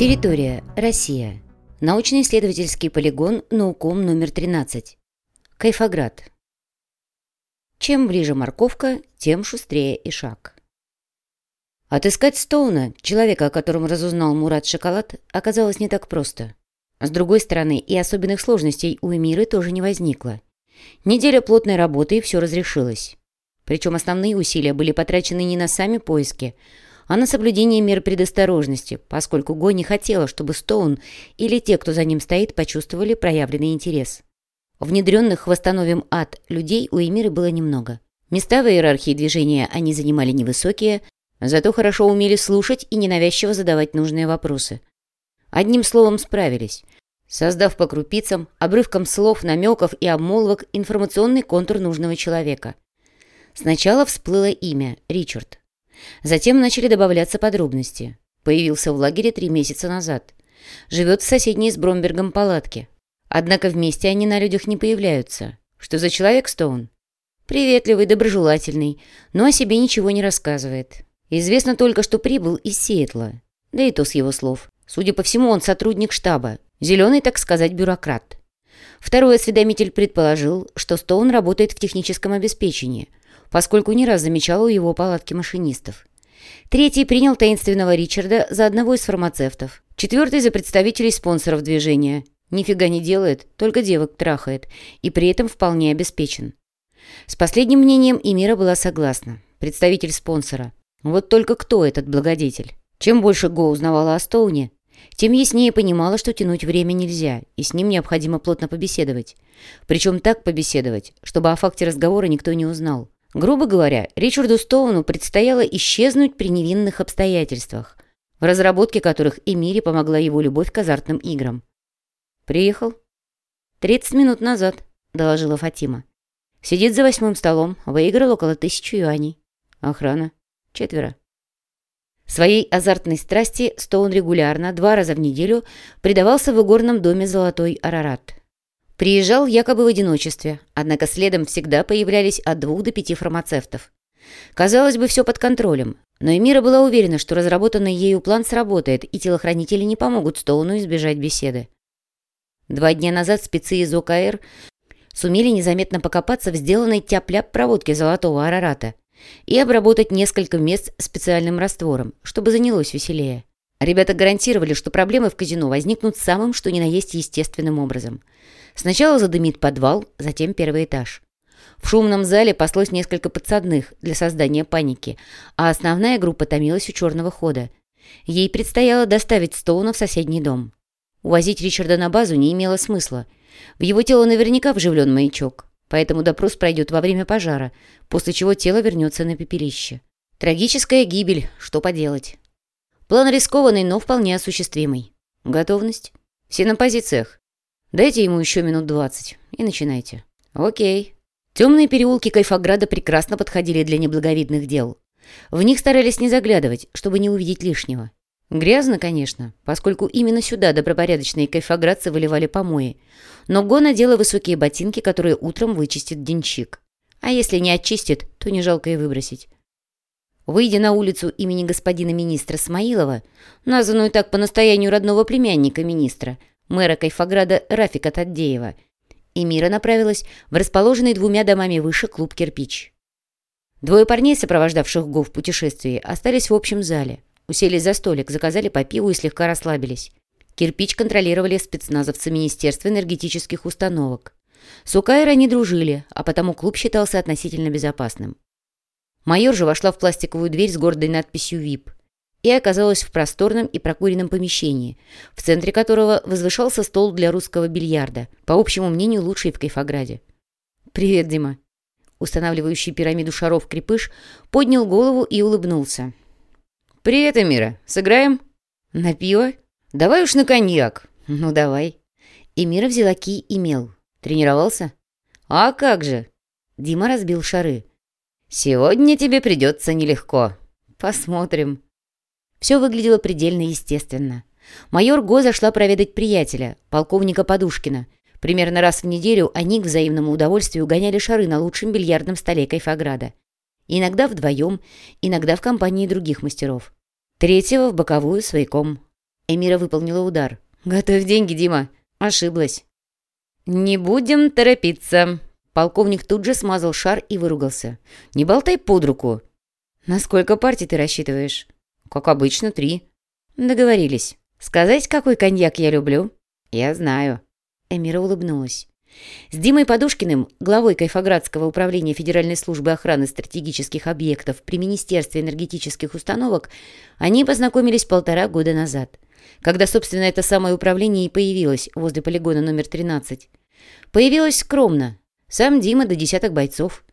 Территория. Россия. Научно-исследовательский полигон Науком номер 13. Кайфоград. Чем ближе морковка, тем шустрее и шаг. Отыскать Стоуна, человека, о котором разузнал Мурат Шоколад, оказалось не так просто. С другой стороны, и особенных сложностей у Эмиры тоже не возникло. Неделя плотной работы, и все разрешилось. Причем основные усилия были потрачены не на сами поиски, а на соблюдение мер предосторожности, поскольку Го не хотела, чтобы Стоун или те, кто за ним стоит, почувствовали проявленный интерес. Внедренных «Восстановим ад» людей у Эмиры было немного. Места в иерархии движения они занимали невысокие, зато хорошо умели слушать и ненавязчиво задавать нужные вопросы. Одним словом, справились, создав по крупицам, обрывкам слов, намеков и обмолвок информационный контур нужного человека. Сначала всплыло имя – Ричард. Затем начали добавляться подробности. Появился в лагере три месяца назад. Живет в соседней с Бромбергом палатке. Однако вместе они на людях не появляются. Что за человек Стоун? Приветливый, доброжелательный, но о себе ничего не рассказывает. Известно только, что прибыл из Сиэтла. Да и то с его слов. Судя по всему, он сотрудник штаба. Зеленый, так сказать, бюрократ. Второй осведомитель предположил, что Стоун работает в техническом обеспечении – поскольку не раз замечал у его палатки машинистов. Третий принял таинственного Ричарда за одного из фармацевтов. Четвертый за представителей спонсоров движения. Нифига не делает, только девок трахает. И при этом вполне обеспечен. С последним мнением Эмира была согласна. Представитель спонсора. Вот только кто этот благодетель? Чем больше Го узнавала о Стоуне, тем яснее понимала, что тянуть время нельзя, и с ним необходимо плотно побеседовать. Причем так побеседовать, чтобы о факте разговора никто не узнал. Грубо говоря, Ричарду Стоуну предстояло исчезнуть при невинных обстоятельствах, в разработке которых Эмире помогла его любовь к азартным играм. «Приехал?» «Тридцать минут назад», — доложила Фатима. «Сидит за восьмым столом, выиграл около тысячи юаней. Охрана. Четверо». Своей азартной страсти Стоун регулярно, два раза в неделю, предавался в игорном доме «Золотой Арарат». Приезжал якобы в одиночестве, однако следом всегда появлялись от двух до пяти фармацевтов. Казалось бы, все под контролем, но Эмира была уверена, что разработанный ею план сработает, и телохранители не помогут Стоуну избежать беседы. Два дня назад спецы из ОКР сумели незаметно покопаться в сделанной тяп-ляп проводке золотого арарата и обработать несколько мест специальным раствором, чтобы занялось веселее. Ребята гарантировали, что проблемы в казино возникнут самым, что ни на есть естественным образом – Сначала задымит подвал, затем первый этаж. В шумном зале паслось несколько подсадных для создания паники, а основная группа томилась у черного хода. Ей предстояло доставить Стоуна в соседний дом. Увозить Ричарда на базу не имело смысла. В его тело наверняка вживлен маячок, поэтому допрос пройдет во время пожара, после чего тело вернется на пепелище. Трагическая гибель, что поделать. План рискованный, но вполне осуществимый. Готовность? Все на позициях. Дайте ему еще минут двадцать и начинайте. Окей. Темные переулки Кайфограда прекрасно подходили для неблаговидных дел. В них старались не заглядывать, чтобы не увидеть лишнего. Грязно, конечно, поскольку именно сюда добропорядочные кайфоградцы выливали помои. Но Го надела высокие ботинки, которые утром вычистит денщик. А если не очистит, то не жалко и выбросить. Выйдя на улицу имени господина министра Смаилова, названную так по настоянию родного племянника министра, мэра Кайфограда Рафика Таддеева, и Мира направилась в расположенный двумя домами выше клуб «Кирпич». Двое парней, сопровождавших Го в путешествии, остались в общем зале. Уселись за столик, заказали по пиву и слегка расслабились. «Кирпич» контролировали спецназовцы Министерства энергетических установок. С УКР они дружили, а потому клуб считался относительно безопасным. Майор же вошла в пластиковую дверь с гордой надписью «ВИП» и оказалась в просторном и прокуренном помещении, в центре которого возвышался стол для русского бильярда, по общему мнению, лучший в Кайфограде. «Привет, Дима!» Устанавливающий пирамиду шаров крепыш поднял голову и улыбнулся. «Привет, Эмира! Сыграем?» «На пиво?» «Давай уж на коньяк!» «Ну, давай!» Эмира взяла ки и мел. «Тренировался?» «А как же!» Дима разбил шары. «Сегодня тебе придется нелегко. Посмотрим». Все выглядело предельно естественно. Майор Го зашла проведать приятеля, полковника Подушкина. Примерно раз в неделю они к взаимному удовольствию гоняли шары на лучшем бильярдном столе Кайфограда. Иногда вдвоем, иногда в компании других мастеров. Третьего в боковую свояком. Эмира выполнила удар. «Готовь деньги, Дима!» Ошиблась. «Не будем торопиться!» Полковник тут же смазал шар и выругался. «Не болтай под руку!» «На сколько партий ты рассчитываешь?» «Как обычно, три». «Договорились. Сказать, какой коньяк я люблю?» «Я знаю». Эмира улыбнулась. С Димой Подушкиным, главой Кайфоградского управления Федеральной службы охраны стратегических объектов при Министерстве энергетических установок, они познакомились полтора года назад, когда, собственно, это самое управление и появилось возле полигона номер 13. Появилось скромно. Сам Дима до десяток бойцов.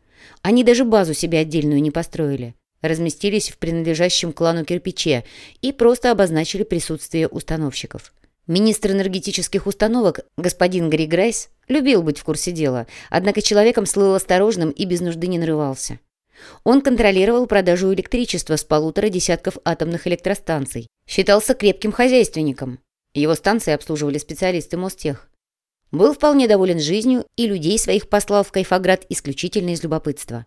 Они даже базу себе отдельную не построили. Разместились в принадлежащем клану кирпиче и просто обозначили присутствие установщиков. Министр энергетических установок, господин Гарри Грейс, любил быть в курсе дела, однако человеком слыл осторожным и без нужды не нарывался. Он контролировал продажу электричества с полутора десятков атомных электростанций, считался крепким хозяйственником. Его станции обслуживали специалисты Мостех. Был вполне доволен жизнью и людей своих послал в Кайфоград исключительно из любопытства.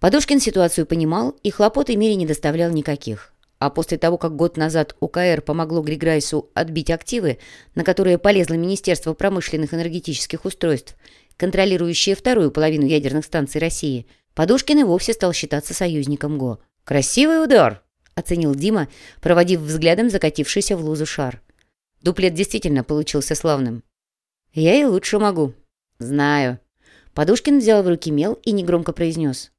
Подушкин ситуацию понимал и хлопот Эмире не доставлял никаких. А после того, как год назад УКР помогло Григрайсу отбить активы, на которые полезло Министерство промышленных энергетических устройств, контролирующее вторую половину ядерных станций России, Подушкин и вовсе стал считаться союзником ГО. «Красивый удар!» — оценил Дима, проводив взглядом закатившийся в лузу шар. Дуплет действительно получился славным. «Я и лучше могу». «Знаю». Подушкин взял в руки мел и негромко произнес.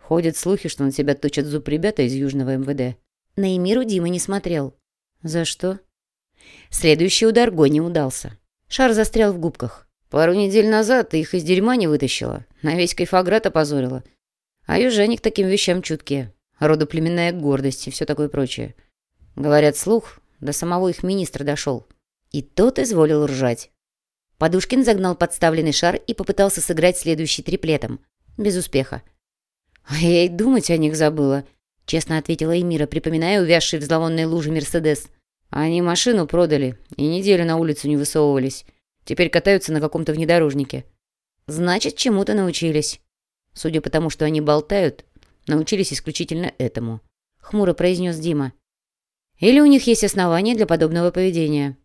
«Ходят слухи, что на тебя точат зуб ребята из Южного МВД». На Эмиру Дима не смотрел. «За что?» Следующий удар Го не удался. Шар застрял в губках. «Пару недель назад ты их из дерьма не вытащила. На весь кайфоград опозорила. А южане к таким вещам чуткие. Родоплеменная гордость и все такое прочее. Говорят, слух до самого их министра дошел. И тот изволил ржать. Подушкин загнал подставленный шар и попытался сыграть следующий триплетом. Без успеха. А я и думать о них забыла. Честно ответила Эмира, припоминая увязший в зловонной луже Мерседес. Они машину продали и неделю на улицу не высовывались. Теперь катаются на каком-то внедорожнике. Значит, чему-то научились. Судя по тому, что они болтают, научились исключительно этому. Хмуро произнес Дима. Или у них есть основания для подобного поведения.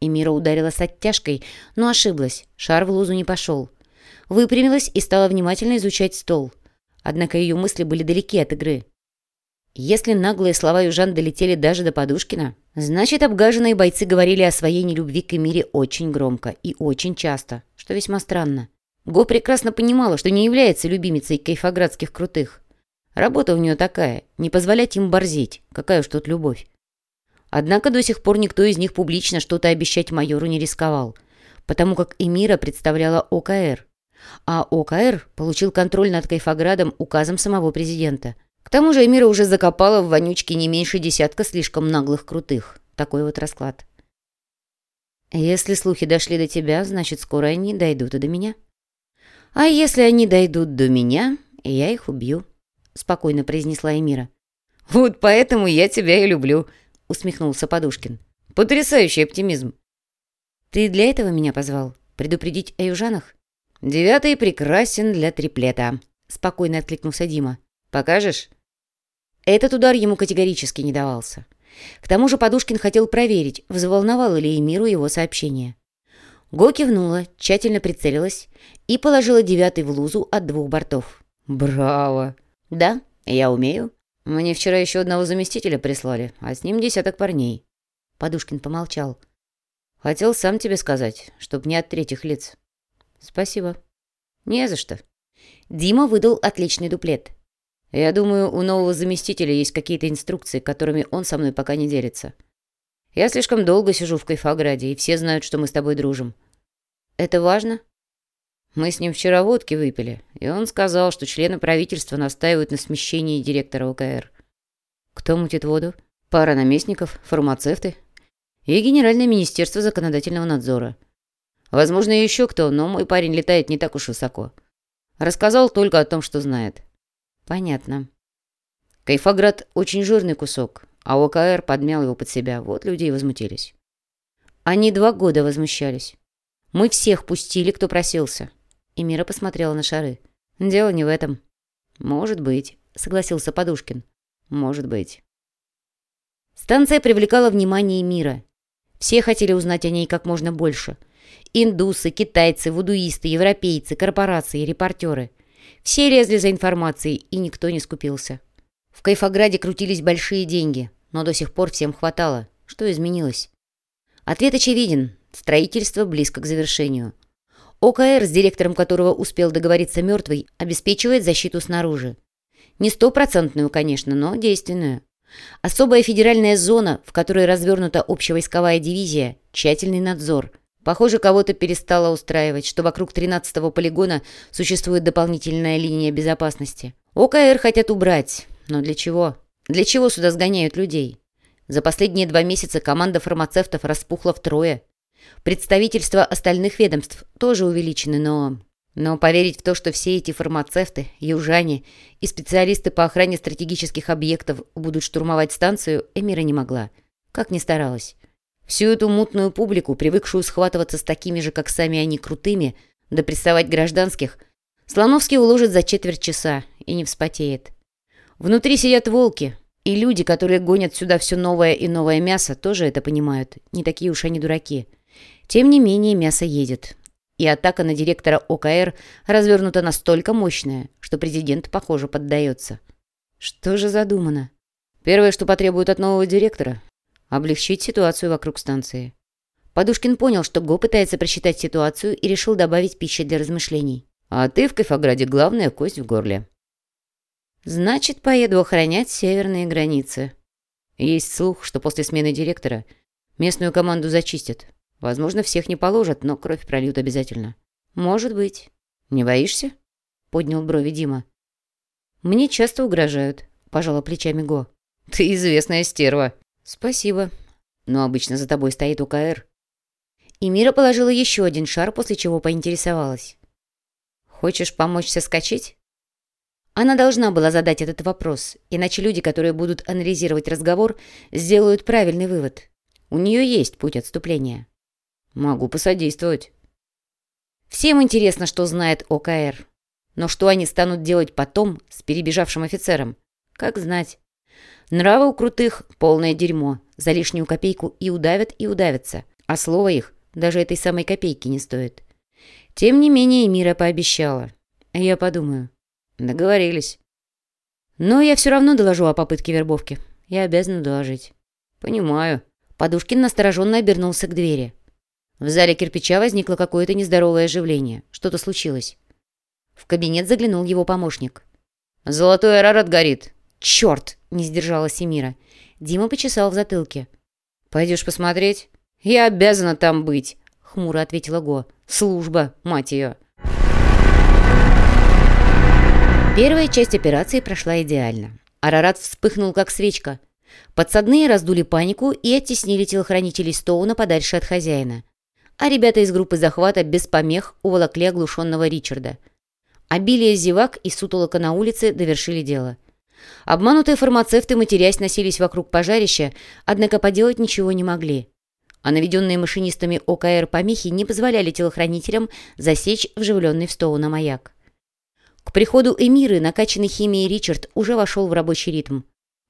Эмира ударила с оттяжкой, но ошиблась. Шар в лузу не пошел. Выпрямилась и стала внимательно изучать стол. Однако ее мысли были далеки от игры. Если наглые слова южан долетели даже до Подушкина, значит, обгаженные бойцы говорили о своей нелюбви к Эмире очень громко и очень часто, что весьма странно. Го прекрасно понимала, что не является любимицей кайфоградских крутых. Работа у нее такая, не позволять им борзеть, какая уж тут любовь. Однако до сих пор никто из них публично что-то обещать майору не рисковал, потому как Эмира представляла ОКР, а ОКР получил контроль над Кайфоградом указом самого президента – к тому же Эмира уже закопала в вонючке не меньше десятка слишком наглых крутых. Такой вот расклад. Если слухи дошли до тебя, значит, скоро они дойдут и до меня. А если они дойдут до меня, я их убью, спокойно произнесла Эмира. Вот поэтому я тебя и люблю, усмехнулся Подушкин. Потрясающий оптимизм. Ты для этого меня позвал? Предупредить о южанах? Девятый прекрасен для триплета, спокойно откликнулся Дима. Покажешь?» Этот удар ему категорически не давался. К тому же Подушкин хотел проверить, взволновало ли Эмиру его сообщение. Го кивнула, тщательно прицелилась и положила девятый в лузу от двух бортов. «Браво!» «Да, я умею. Мне вчера еще одного заместителя прислали, а с ним десяток парней». Подушкин помолчал. «Хотел сам тебе сказать, чтоб не от третьих лиц». «Спасибо». «Не за что». Дима выдал отличный дуплет. Я думаю, у нового заместителя есть какие-то инструкции, которыми он со мной пока не делится. Я слишком долго сижу в Кайфограде, и все знают, что мы с тобой дружим. Это важно? Мы с ним вчера водки выпили, и он сказал, что члены правительства настаивают на смещении директора ОКР. Кто мутит воду? Пара наместников, фармацевты и Генеральное министерство законодательного надзора. Возможно, еще кто, но мой парень летает не так уж высоко. Рассказал только о том, что знает. Понятно. Кайфоград очень жирный кусок, а ОКР подмял его под себя. Вот люди и возмутились. Они два года возмущались. Мы всех пустили, кто просился. И Мира посмотрела на шары. Дело не в этом. Может быть, согласился Подушкин. Может быть. Станция привлекала внимание мира. Все хотели узнать о ней как можно больше. Индусы, китайцы, вудуисты, европейцы, корпорации, репортеры. Все лезли за информацией, и никто не скупился. В Кайфограде крутились большие деньги, но до сих пор всем хватало. Что изменилось? Ответ очевиден. Строительство близко к завершению. ОКР, с директором которого успел договориться мертвый, обеспечивает защиту снаружи. Не стопроцентную, конечно, но действенную. Особая федеральная зона, в которой развернута общевойсковая дивизия, тщательный надзор. Похоже, кого-то перестало устраивать, что вокруг 13-го полигона существует дополнительная линия безопасности. ОКР хотят убрать, но для чего? Для чего сюда сгоняют людей? За последние два месяца команда фармацевтов распухла втрое. Представительства остальных ведомств тоже увеличены, но... Но поверить в то, что все эти фармацевты, южане и специалисты по охране стратегических объектов будут штурмовать станцию, Эмира не могла. Как ни старалась. Всю эту мутную публику, привыкшую схватываться с такими же, как сами они, крутыми, да прессовать гражданских, Слоновский уложит за четверть часа и не вспотеет. Внутри сидят волки, и люди, которые гонят сюда все новое и новое мясо, тоже это понимают. Не такие уж они дураки. Тем не менее, мясо едет и атака на директора ОКР развернута настолько мощная, что президент, похоже, поддается. Что же задумано? Первое, что потребует от нового директора – облегчить ситуацию вокруг станции. Подушкин понял, что Го пытается просчитать ситуацию и решил добавить пищи для размышлений. «А ты в Кайфограде главная кость в горле». «Значит, поеду охранять северные границы». Есть слух, что после смены директора местную команду зачистят. Возможно, всех не положат, но кровь прольют обязательно. Может быть. Не боишься? Поднял брови Дима. Мне часто угрожают, пожала плечами Го. Ты известная стерва. Спасибо. Но обычно за тобой стоит УКР. И Мира положила еще один шар, после чего поинтересовалась. Хочешь помочь соскочить? Она должна была задать этот вопрос, иначе люди, которые будут анализировать разговор, сделают правильный вывод. У нее есть путь отступления. Могу посодействовать. Всем интересно, что знает ОКР. Но что они станут делать потом с перебежавшим офицером? Как знать. Нравы у крутых — полное дерьмо. За лишнюю копейку и удавят, и удавятся. А слово их даже этой самой копейки не стоит. Тем не менее, Мира пообещала. Я подумаю. Договорились. Но я все равно доложу о попытке вербовки. Я обязана доложить. Понимаю. Подушкин настороженно обернулся к двери. В зале кирпича возникло какое-то нездоровое оживление. Что-то случилось. В кабинет заглянул его помощник. «Золотой арарат горит!» «Черт!» — не сдержалась Эмира. Дима почесал в затылке. «Пойдешь посмотреть?» «Я обязана там быть!» — хмуро ответила Го. «Служба, мать ее!» Первая часть операции прошла идеально. Арарат вспыхнул, как свечка. Подсадные раздули панику и оттеснили телохранителей Стоуна подальше от хозяина а ребята из группы захвата без помех уволокли оглушенного Ричарда. Обилие зевак и сутолока на улице довершили дело. Обманутые фармацевты, матерясь, носились вокруг пожарища, однако поделать ничего не могли. А наведенные машинистами ОКР помехи не позволяли телохранителям засечь вживленный в Стоуна маяк. К приходу Эмиры накачанный химией Ричард уже вошел в рабочий ритм.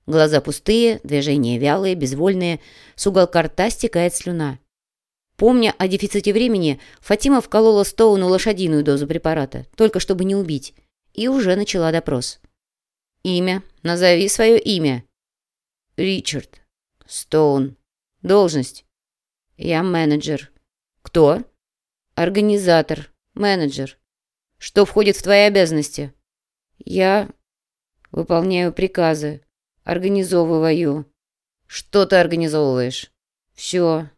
Глаза пустые, движения вялые, безвольные, с уголка рта стекает слюна. Помня о дефиците времени, Фатима вколола Стоуну лошадиную дозу препарата, только чтобы не убить, и уже начала допрос. «Имя. Назови свое имя». «Ричард. Стоун. Должность». «Я менеджер». «Кто?» «Организатор. Менеджер». «Что входит в твои обязанности?» «Я выполняю приказы. Организовываю». «Что ты организовываешь?» «Все.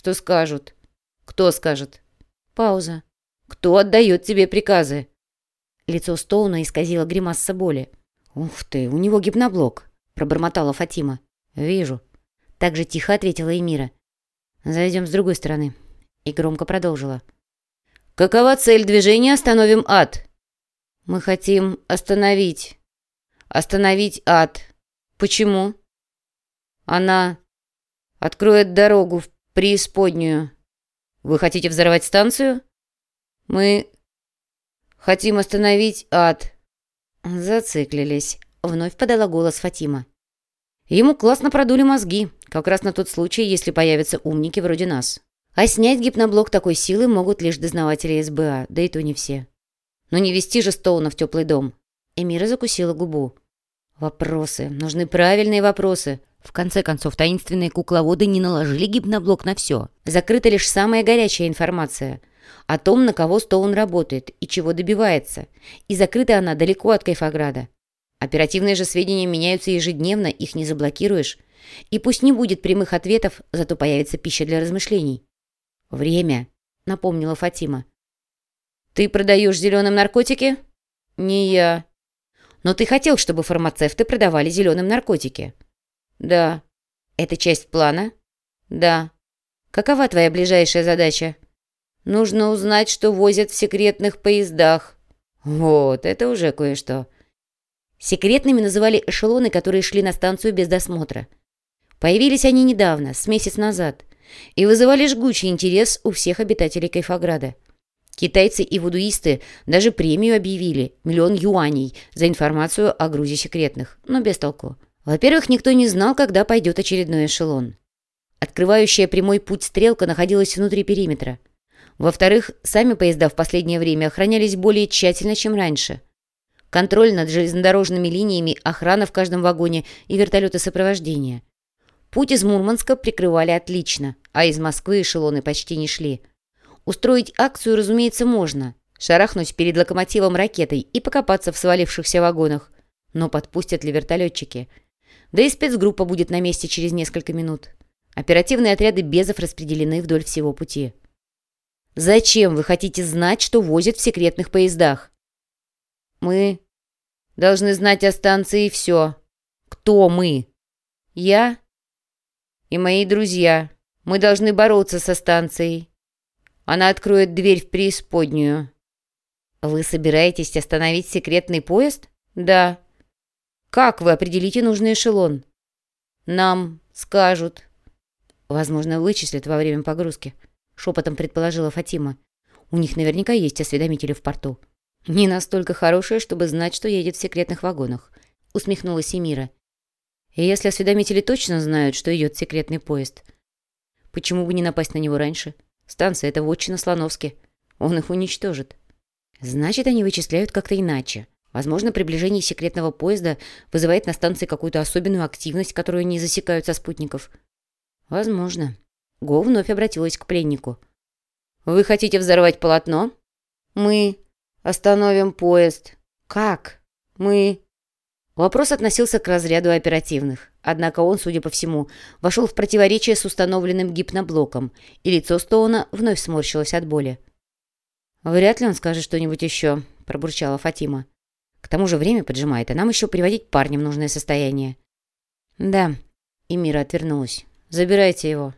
Что скажут? Кто скажет? Пауза. Кто отдает тебе приказы? Лицо Стоуна исказило гримаса боли. «Ух ты, у него гипноблок», — пробормотала Фатима. «Вижу». Так же тихо ответила Эмира. «Зайдем с другой стороны». И громко продолжила. «Какова цель движения «Остановим ад»?» «Мы хотим остановить. Остановить ад. Почему?» «Она откроет дорогу в преисподнюю. Вы хотите взорвать станцию? Мы хотим остановить ад. Зациклились. Вновь подала голос Фатима. Ему классно продули мозги, как раз на тот случай, если появятся умники вроде нас. А снять гипноблок такой силы могут лишь дознаватели СБА, да и то не все. Но не вести же Стоуна в теплый дом. Эмира закусила губу. Вопросы. Нужны правильные вопросы. В конце концов, таинственные кукловоды не наложили гипноблок на все. Закрыта лишь самая горячая информация. О том, на кого Стоун работает и чего добивается. И закрыта она далеко от Кайфограда. Оперативные же сведения меняются ежедневно, их не заблокируешь. И пусть не будет прямых ответов, зато появится пища для размышлений. «Время», — напомнила Фатима. «Ты продаешь зеленым наркотики?» «Не я». «Но ты хотел, чтобы фармацевты продавали зеленым наркотики?» «Да». «Это часть плана?» «Да». «Какова твоя ближайшая задача?» «Нужно узнать, что возят в секретных поездах». «Вот, это уже кое-что». Секретными называли эшелоны, которые шли на станцию без досмотра. Появились они недавно, с месяц назад, и вызывали жгучий интерес у всех обитателей Кайфограда. Китайцы и вудуисты даже премию объявили – миллион юаней за информацию о грузе секретных, но без толку. Во-первых, никто не знал, когда пойдет очередной эшелон. Открывающая прямой путь стрелка находилась внутри периметра. Во-вторых, сами поезда в последнее время охранялись более тщательно, чем раньше – контроль над железнодорожными линиями, охрана в каждом вагоне и вертолеты сопровождения. Путь из Мурманска прикрывали отлично, а из Москвы эшелоны почти не шли. Устроить акцию, разумеется, можно. Шарахнуть перед локомотивом ракетой и покопаться в свалившихся вагонах. Но подпустят ли вертолетчики? Да и спецгруппа будет на месте через несколько минут. Оперативные отряды Безов распределены вдоль всего пути. Зачем вы хотите знать, что возят в секретных поездах? Мы должны знать о станции все. Кто мы? Я и мои друзья. Мы должны бороться со станцией. Она откроет дверь в преисподнюю. Вы собираетесь остановить секретный поезд? Да. Как вы определите нужный эшелон? Нам скажут. Возможно, вычислят во время погрузки. Шепотом предположила Фатима. У них наверняка есть осведомители в порту. «Не настолько хорошая, чтобы знать, что едет в секретных вагонах», — усмехнулась Эмира. «И если осведомители точно знают, что идет секретный поезд, почему бы не напасть на него раньше? Станция — это вотчина Слоновски. Он их уничтожит». «Значит, они вычисляют как-то иначе. Возможно, приближение секретного поезда вызывает на станции какую-то особенную активность, которую не засекают со спутников». «Возможно». Го вновь обратилась к пленнику. «Вы хотите взорвать полотно?» «Мы...» «Остановим поезд». «Как? Мы...» Вопрос относился к разряду оперативных. Однако он, судя по всему, вошел в противоречие с установленным гипноблоком, и лицо Стоуна вновь сморщилось от боли. «Вряд ли он скажет что-нибудь еще», — пробурчала Фатима. «К тому же время поджимает, а нам еще приводить парня в нужное состояние». «Да», — и Мира отвернулась. «Забирайте его.